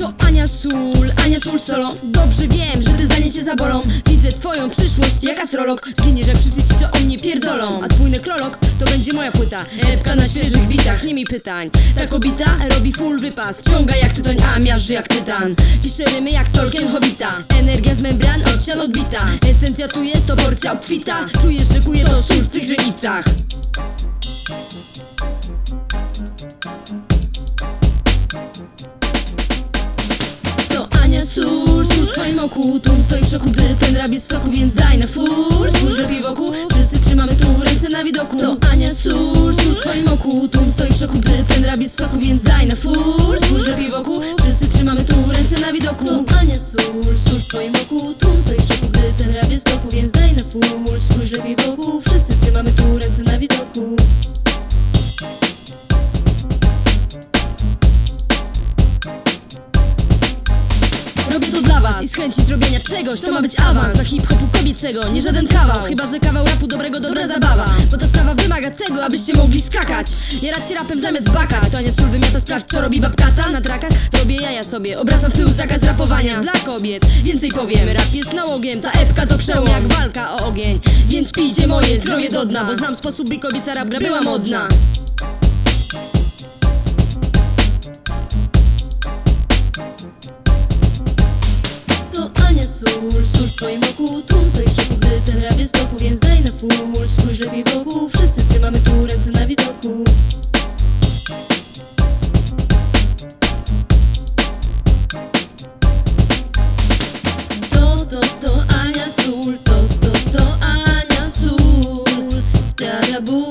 To Ania Sól, Ania Sól solo. Dobrze wiem, że te zdanie cię zabolą. Widzę twoją przyszłość jak astrolog Zginiesz jak wszyscy ci co o mnie pierdolą. A twój nekrolog to będzie moja płyta. Epka na świeżych bitach, nie mi pytań. Ta kobita robi full wypas. Ciąga jak tytoń, a miażdży jak tytan. Pisze rymy jak Tolkien Hobbita Energia z membran, od ścian odbita. Esencja tu jest, to porcja obfita. Czujesz, że kuje to sól w tych źrenicach oku Tłum stoi w ten rap jest soku Więc daj na spójrz lepiej wokół Wszyscy trzymamy tu ręce na widoku. To Ania Sól, sól w twoim oku Tłum stoi w ten rap jest soku Więc daj na spójrz lepiej wokół Wszyscy trzymamy tu ręce na widoku. To Ania Sól, sól w twoim oku Tłum stoi w ten rap jest w Więc daj na spójrz lepiej wokół Wszyscy trzymamy tu ręce na widoku was i z chęci zrobienia czegoś To ma być awans dla hip-hopu kobiecego Nie żaden kawał, chyba że kawał rapu dobrego dobra zabawa. Bo ta sprawa wymaga tego, abyście mogli skakać. Ja rację rapem zamiast bakać. To nie sól wymiata sprawdź co robi babkata Na trakach robię jaja sobie Obracam w tył zakaz rapowania. Dla kobiet Więcej powiem, rap jest nałogiem Ta epka to przełom jak walka o ogień. Więc pijcie moje zdrowie do dna Bo znam sposób by kobieca rap była modna Sól, w twoim oku Tłum stoi w szoku, gdy ten w toku Więc daj na full, spójrz lepiej wokół Wszyscy trzymamy tu ręce na widoku. To, to, to Ania Sól To, to, to Ania Sól Sprawia ból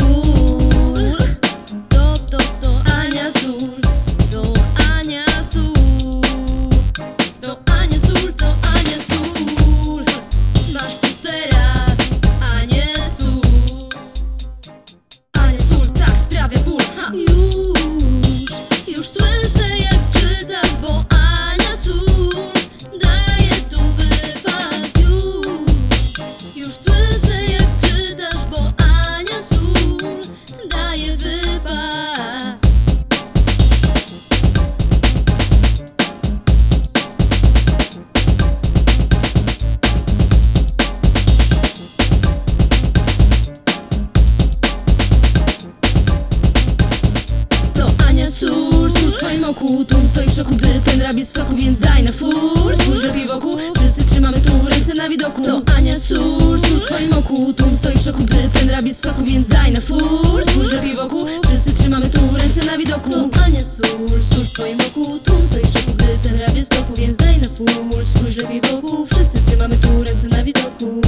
roku Turm stoi w szoku, gdy ten rab z soku Więc daj na fur, służę piwoku Wszyscy trzymamy tu ręce na widoku. No. To Ania Sur, sur w twoim oku stoi w szoku, gdy ten rab z soku Więc daj na fur, służę piwoku Wszyscy trzymamy tu ręce na widoku. No. To Ania Sur, sur w twoim oku stoi w szoku, gdy ten rab z soku Więc daj na fur, służę piwoku Wszyscy trzymamy tu ręce na widoku.